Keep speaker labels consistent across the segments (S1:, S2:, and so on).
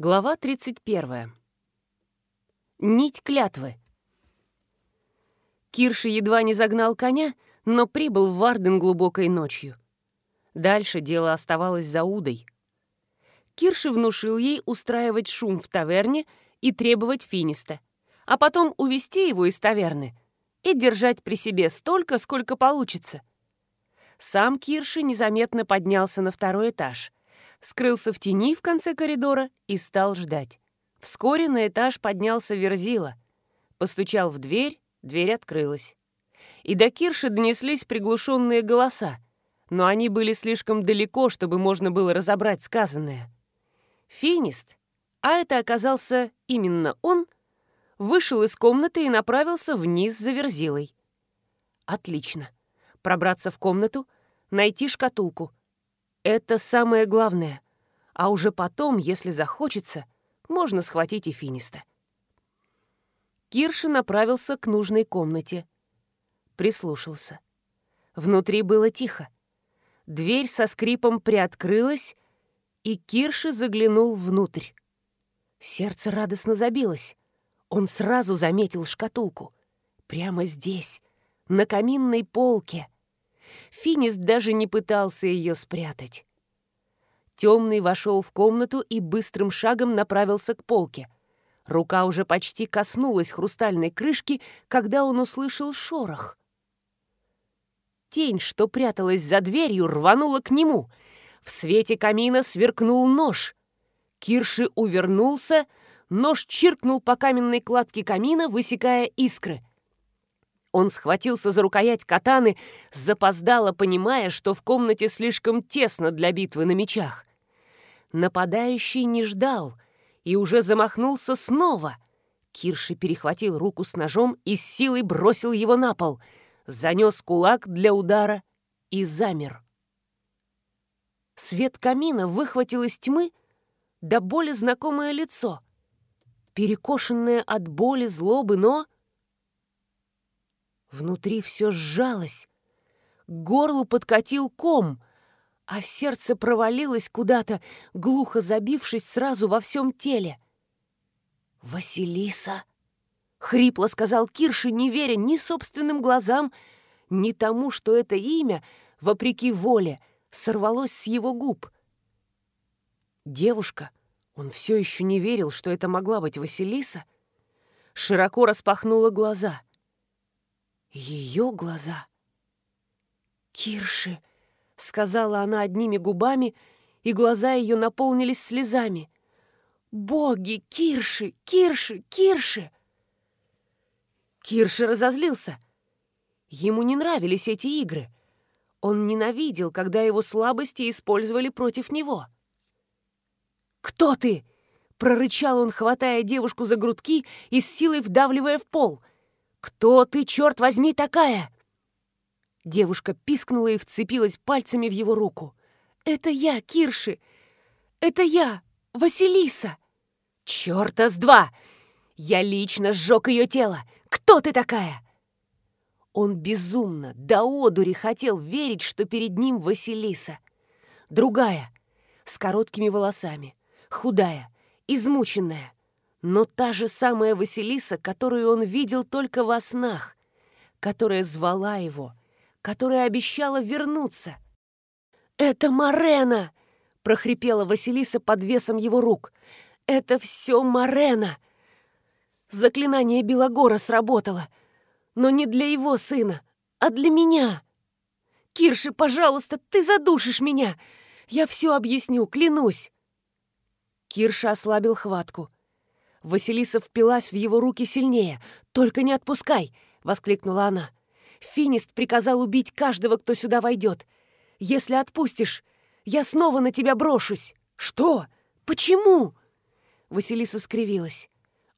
S1: Глава 31. Нить клятвы. Кирши едва не загнал коня, но прибыл в Варден глубокой ночью. Дальше дело оставалось за Удой. Кирши внушил ей устраивать шум в таверне и требовать финиста, а потом увести его из таверны и держать при себе столько, сколько получится. Сам Кирши незаметно поднялся на второй этаж — скрылся в тени в конце коридора и стал ждать. Вскоре на этаж поднялся Верзила. Постучал в дверь, дверь открылась. И до Кирши донеслись приглушенные голоса, но они были слишком далеко, чтобы можно было разобрать сказанное. Финист, а это оказался именно он, вышел из комнаты и направился вниз за Верзилой. Отлично. Пробраться в комнату, найти шкатулку — это самое главное. А уже потом, если захочется, можно схватить и финиста. Кирша направился к нужной комнате. Прислушался. Внутри было тихо. Дверь со скрипом приоткрылась, и Кирша заглянул внутрь. Сердце радостно забилось. Он сразу заметил шкатулку. Прямо здесь, на каминной полке — Финист даже не пытался ее спрятать. Темный вошел в комнату и быстрым шагом направился к полке. Рука уже почти коснулась хрустальной крышки, когда он услышал шорох. Тень, что пряталась за дверью, рванула к нему. В свете камина сверкнул нож. Кирши увернулся, нож чиркнул по каменной кладке камина, высекая искры. Он схватился за рукоять катаны, запоздало понимая, что в комнате слишком тесно для битвы на мечах. Нападающий не ждал и уже замахнулся снова. Кирши перехватил руку с ножом и с силой бросил его на пол, занес кулак для удара и замер. Свет камина выхватил из тьмы до боли знакомое лицо, перекошенное от боли, злобы, но Внутри все сжалось. К горлу подкатил ком, а сердце провалилось куда-то, глухо забившись сразу во всем теле. «Василиса!» — хрипло сказал Кирши, не веря ни собственным глазам, ни тому, что это имя, вопреки воле, сорвалось с его губ. Девушка, он все еще не верил, что это могла быть Василиса, широко распахнула глаза — ее глаза. «Кирши!» — сказала она одними губами, и глаза ее наполнились слезами. «Боги! Кирши! Кирши! Кирши!» Кирши разозлился. Ему не нравились эти игры. Он ненавидел, когда его слабости использовали против него. «Кто ты?» — прорычал он, хватая девушку за грудки и с силой вдавливая в пол — «Кто ты, черт возьми, такая?» Девушка пискнула и вцепилась пальцами в его руку. «Это я, Кирши! Это я, Василиса!» «Черта с два! Я лично сжег ее тело! Кто ты такая?» Он безумно, до одури хотел верить, что перед ним Василиса. Другая, с короткими волосами, худая, измученная, но та же самая Василиса, которую он видел только во снах, которая звала его, которая обещала вернуться. «Это Марена!» — прохрипела Василиса под весом его рук. «Это все Марена!» Заклинание Белогора сработало, но не для его сына, а для меня. «Кирши, пожалуйста, ты задушишь меня! Я все объясню, клянусь!» Кирша ослабил хватку — Василиса впилась в его руки сильнее. «Только не отпускай!» — воскликнула она. «Финист приказал убить каждого, кто сюда войдет. Если отпустишь, я снова на тебя брошусь!» «Что? Почему?» Василиса скривилась.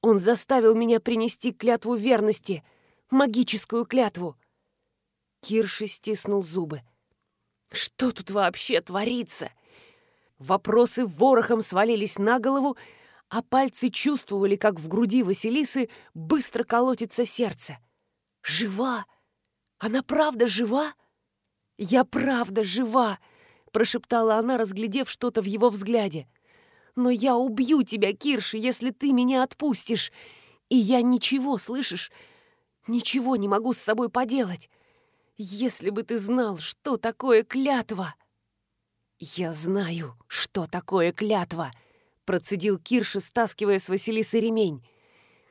S1: «Он заставил меня принести клятву верности, магическую клятву!» Кирши стиснул зубы. «Что тут вообще творится?» Вопросы ворохом свалились на голову, а пальцы чувствовали, как в груди Василисы быстро колотится сердце. «Жива! Она правда жива?» «Я правда жива!» — прошептала она, разглядев что-то в его взгляде. Но я убью тебя, Кирши, если ты меня отпустишь. И я ничего, слышишь? Ничего не могу с собой поделать. Если бы ты знал, что такое клятва!» «Я знаю, что такое клятва!» — процедил Кирша, стаскивая с Василисы ремень.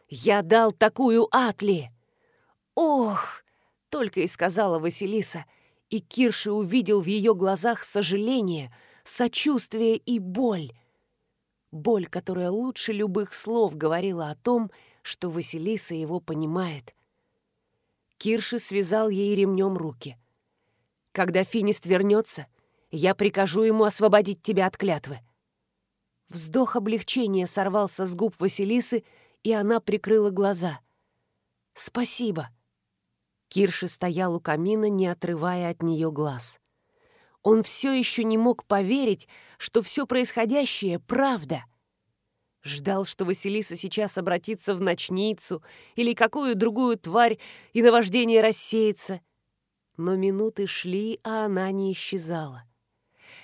S1: «Я дал такую Атли!» «Ох!» — только и сказала Василиса, и Кирша увидел в ее глазах сожаление, сочувствие и боль. Боль, которая лучше любых слов говорила о том, что Василиса его понимает. Кирши связал ей ремнем руки. «Когда Финист вернется, — я прикажу ему освободить тебя от клятвы». Вздох облегчения сорвался с губ Василисы, и она прикрыла глаза. «Спасибо». Кирши стоял у камина, не отрывая от нее глаз. Он все еще не мог поверить, что все происходящее — правда. Ждал, что Василиса сейчас обратится в ночницу или какую другую тварь, и наваждение рассеется. Но минуты шли, а она не исчезала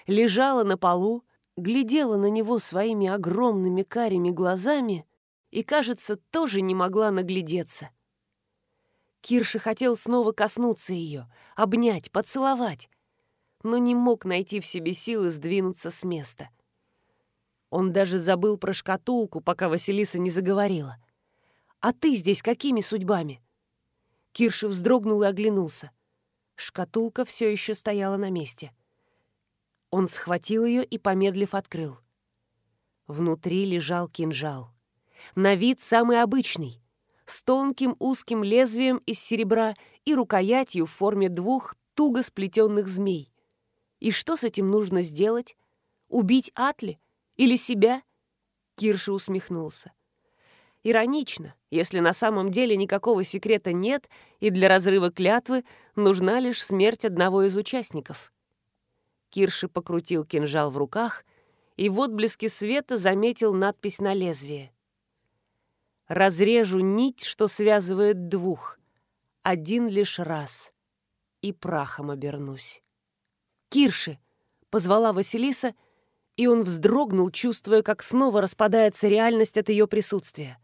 S1: лежала на полу, глядела на него своими огромными карими глазами и, кажется, тоже не могла наглядеться. Кирша хотел снова коснуться ее, обнять, поцеловать, но не мог найти в себе силы сдвинуться с места. Он даже забыл про шкатулку, пока Василиса не заговорила. «А ты здесь какими судьбами?» Кирша вздрогнул и оглянулся. Шкатулка все еще стояла на месте. — он схватил ее и, помедлив, открыл. Внутри лежал кинжал. На вид самый обычный, с тонким узким лезвием из серебра и рукоятью в форме двух туго сплетенных змей. И что с этим нужно сделать? Убить Атли? Или себя? Кирша усмехнулся. Иронично, если на самом деле никакого секрета нет, и для разрыва клятвы нужна лишь смерть одного из участников. Кирши покрутил кинжал в руках и в отблеске света заметил надпись на лезвие. «Разрежу нить, что связывает двух, один лишь раз, и прахом обернусь». «Кирши!» — позвала Василиса, и он вздрогнул, чувствуя, как снова распадается реальность от ее присутствия.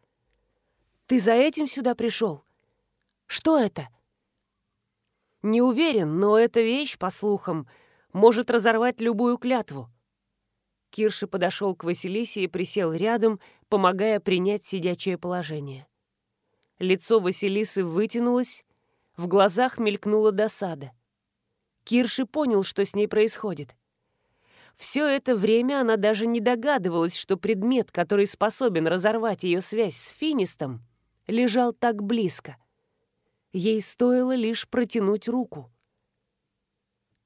S1: «Ты за этим сюда пришел? Что это?» «Не уверен, но эта вещь, по слухам, — может разорвать любую клятву. Кирши подошел к Василисе и присел рядом, помогая принять сидячее положение. Лицо Василисы вытянулось, в глазах мелькнула досада. Кирши понял, что с ней происходит. Все это время она даже не догадывалась, что предмет, который способен разорвать ее связь с Финистом, лежал так близко. Ей стоило лишь протянуть руку.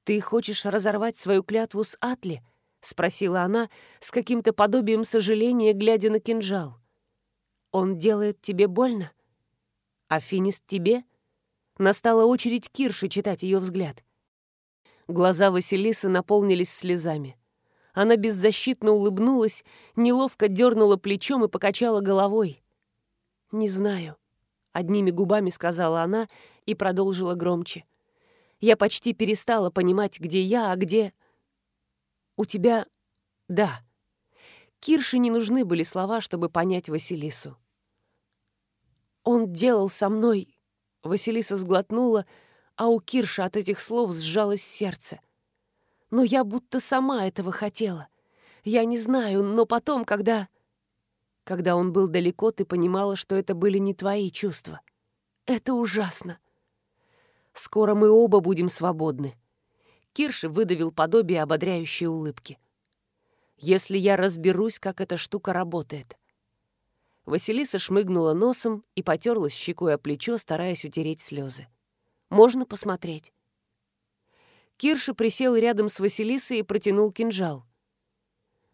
S1: «Ты хочешь разорвать свою клятву с Атли?» — спросила она с каким-то подобием сожаления, глядя на кинжал. «Он делает тебе больно? А тебе?» Настала очередь Кирши читать ее взгляд. Глаза Василисы наполнились слезами. Она беззащитно улыбнулась, неловко дернула плечом и покачала головой. «Не знаю», — одними губами сказала она и продолжила громче. Я почти перестала понимать, где я, а где... У тебя... Да. Кирше не нужны были слова, чтобы понять Василису. Он делал со мной... Василиса сглотнула, а у Кирши от этих слов сжалось сердце. Но я будто сама этого хотела. Я не знаю, но потом, когда... Когда он был далеко, ты понимала, что это были не твои чувства. Это ужасно. Скоро мы оба будем свободны». Кирши выдавил подобие ободряющей улыбки. «Если я разберусь, как эта штука работает». Василиса шмыгнула носом и потерлась щекой о плечо, стараясь утереть слезы. «Можно посмотреть?» Кирша присел рядом с Василисой и протянул кинжал.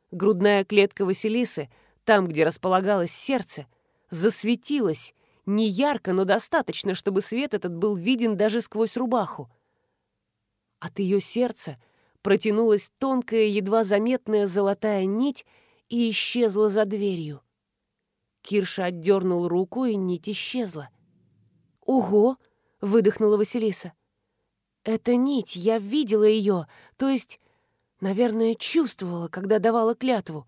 S1: Грудная клетка Василисы, там, где располагалось сердце, засветилась, не ярко, но достаточно, чтобы свет этот был виден даже сквозь рубаху. От ее сердца протянулась тонкая, едва заметная золотая нить и исчезла за дверью. Кирша отдернул руку, и нить исчезла. «Ого!» — выдохнула Василиса. «Это нить, я видела ее, то есть, наверное, чувствовала, когда давала клятву.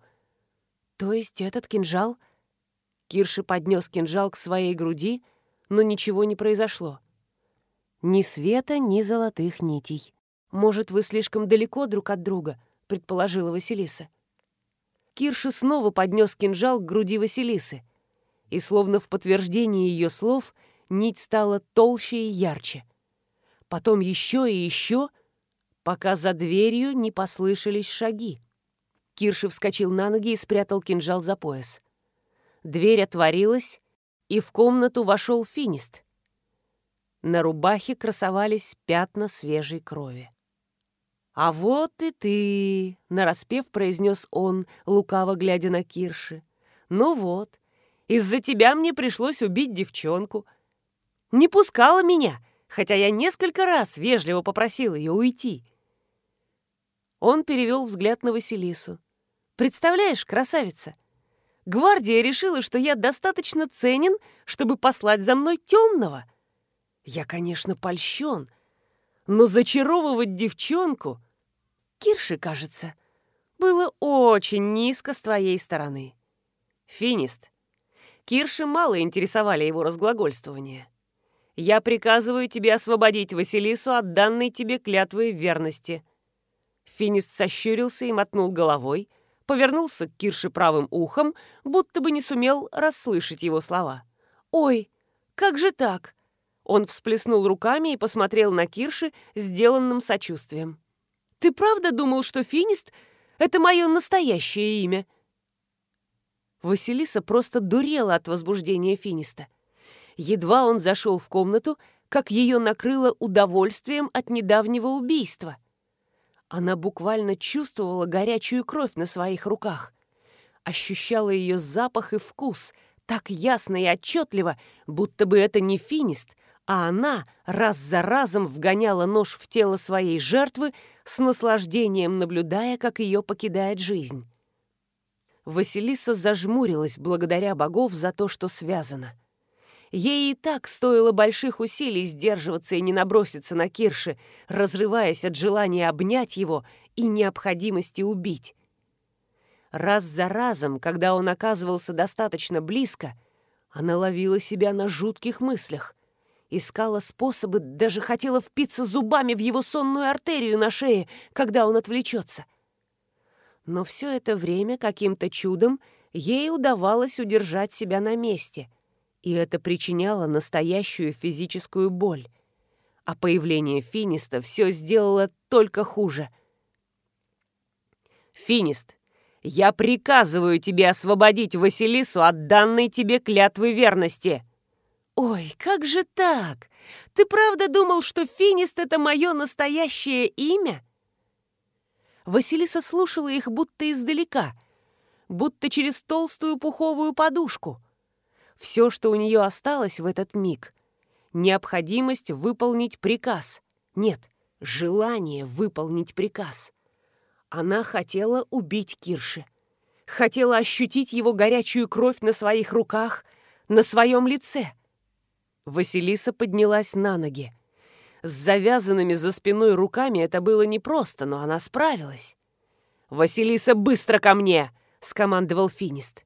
S1: То есть этот кинжал... Кирши поднес кинжал к своей груди, но ничего не произошло. Ни света, ни золотых нитей. Может, вы слишком далеко друг от друга, предположила Василиса. Кирши снова поднес кинжал к груди Василисы, и, словно в подтверждение ее слов, нить стала толще и ярче. Потом еще и еще, пока за дверью не послышались шаги. Кирши вскочил на ноги и спрятал кинжал за пояс. Дверь отворилась, и в комнату вошел финист. На рубахе красовались пятна свежей крови. «А вот и ты!» — нараспев произнес он, лукаво глядя на Кирши. «Ну вот, из-за тебя мне пришлось убить девчонку. Не пускала меня, хотя я несколько раз вежливо попросил ее уйти». Он перевел взгляд на Василису. «Представляешь, красавица, гвардия решила, что я достаточно ценен, чтобы послать за мной темного. Я, конечно, польщен, но зачаровывать девчонку, Кирши, кажется, было очень низко с твоей стороны. Финист. Кирши мало интересовали его разглагольствования. Я приказываю тебе освободить Василису от данной тебе клятвы верности. Финист сощурился и мотнул головой, повернулся к Кирше правым ухом, будто бы не сумел расслышать его слова. «Ой, как же так?» Он всплеснул руками и посмотрел на Кирши сделанным сочувствием. «Ты правда думал, что Финист — это мое настоящее имя?» Василиса просто дурела от возбуждения Финиста. Едва он зашел в комнату, как ее накрыло удовольствием от недавнего убийства. Она буквально чувствовала горячую кровь на своих руках. Ощущала ее запах и вкус так ясно и отчетливо, будто бы это не Финист, а она раз за разом вгоняла нож в тело своей жертвы, с наслаждением наблюдая, как ее покидает жизнь. Василиса зажмурилась благодаря богов за то, что связано. Ей и так стоило больших усилий сдерживаться и не наброситься на Кирши, разрываясь от желания обнять его и необходимости убить. Раз за разом, когда он оказывался достаточно близко, она ловила себя на жутких мыслях — Искала способы, даже хотела впиться зубами в его сонную артерию на шее, когда он отвлечется. Но все это время каким-то чудом ей удавалось удержать себя на месте, и это причиняло настоящую физическую боль. А появление Финиста все сделало только хуже. «Финист, я приказываю тебе освободить Василису от данной тебе клятвы верности!» «Ой, как же так? Ты правда думал, что Финист — это мое настоящее имя?» Василиса слушала их будто издалека, будто через толстую пуховую подушку. Все, что у нее осталось в этот миг — необходимость выполнить приказ. Нет, желание выполнить приказ. Она хотела убить Кирши. Хотела ощутить его горячую кровь на своих руках, на своем лице — Василиса поднялась на ноги. С завязанными за спиной руками это было непросто, но она справилась. «Василиса, быстро ко мне!» — скомандовал Финист.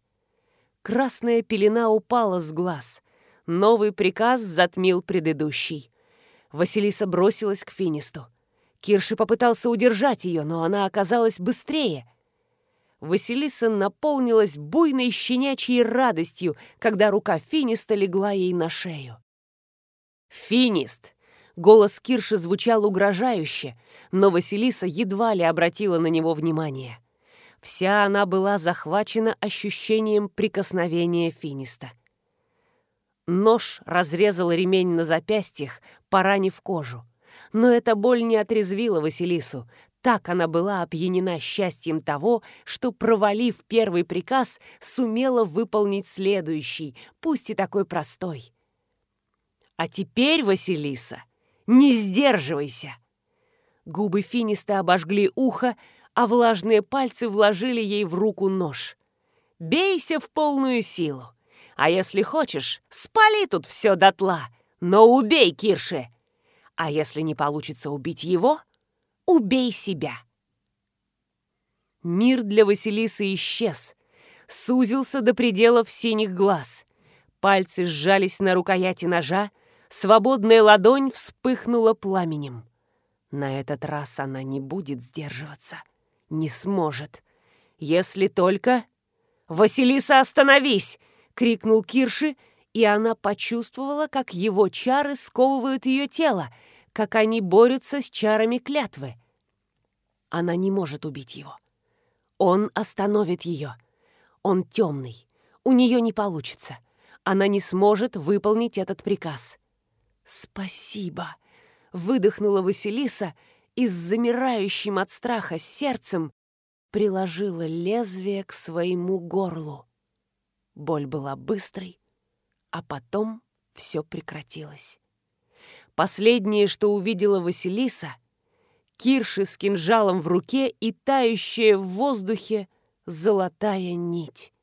S1: Красная пелена упала с глаз. Новый приказ затмил предыдущий. Василиса бросилась к Финисту. Кирши попытался удержать ее, но она оказалась быстрее. Василиса наполнилась буйной щенячьей радостью, когда рука Финиста легла ей на шею. «Финист!» Голос Кирши звучал угрожающе, но Василиса едва ли обратила на него внимание. Вся она была захвачена ощущением прикосновения Финиста. Нож разрезал ремень на запястьях, поранив кожу. Но эта боль не отрезвила Василису. Так она была опьянена счастьем того, что, провалив первый приказ, сумела выполнить следующий, пусть и такой простой — а теперь, Василиса, не сдерживайся!» Губы Финиста обожгли ухо, а влажные пальцы вложили ей в руку нож. «Бейся в полную силу! А если хочешь, спали тут все дотла, но убей Кирше! А если не получится убить его, убей себя!» Мир для Василисы исчез. сузился до пределов синих глаз. Пальцы сжались на рукояти ножа, свободная ладонь вспыхнула пламенем. На этот раз она не будет сдерживаться. Не сможет. Если только... «Василиса, остановись!» — крикнул Кирши, и она почувствовала, как его чары сковывают ее тело, как они борются с чарами клятвы. Она не может убить его. Он остановит ее. Он темный. У нее не получится. Она не сможет выполнить этот приказ. «Спасибо!» — выдохнула Василиса и с замирающим от страха сердцем приложила лезвие к своему горлу. Боль была быстрой, а потом все прекратилось. Последнее, что увидела Василиса — Кирши с кинжалом в руке и тающая в воздухе золотая нить.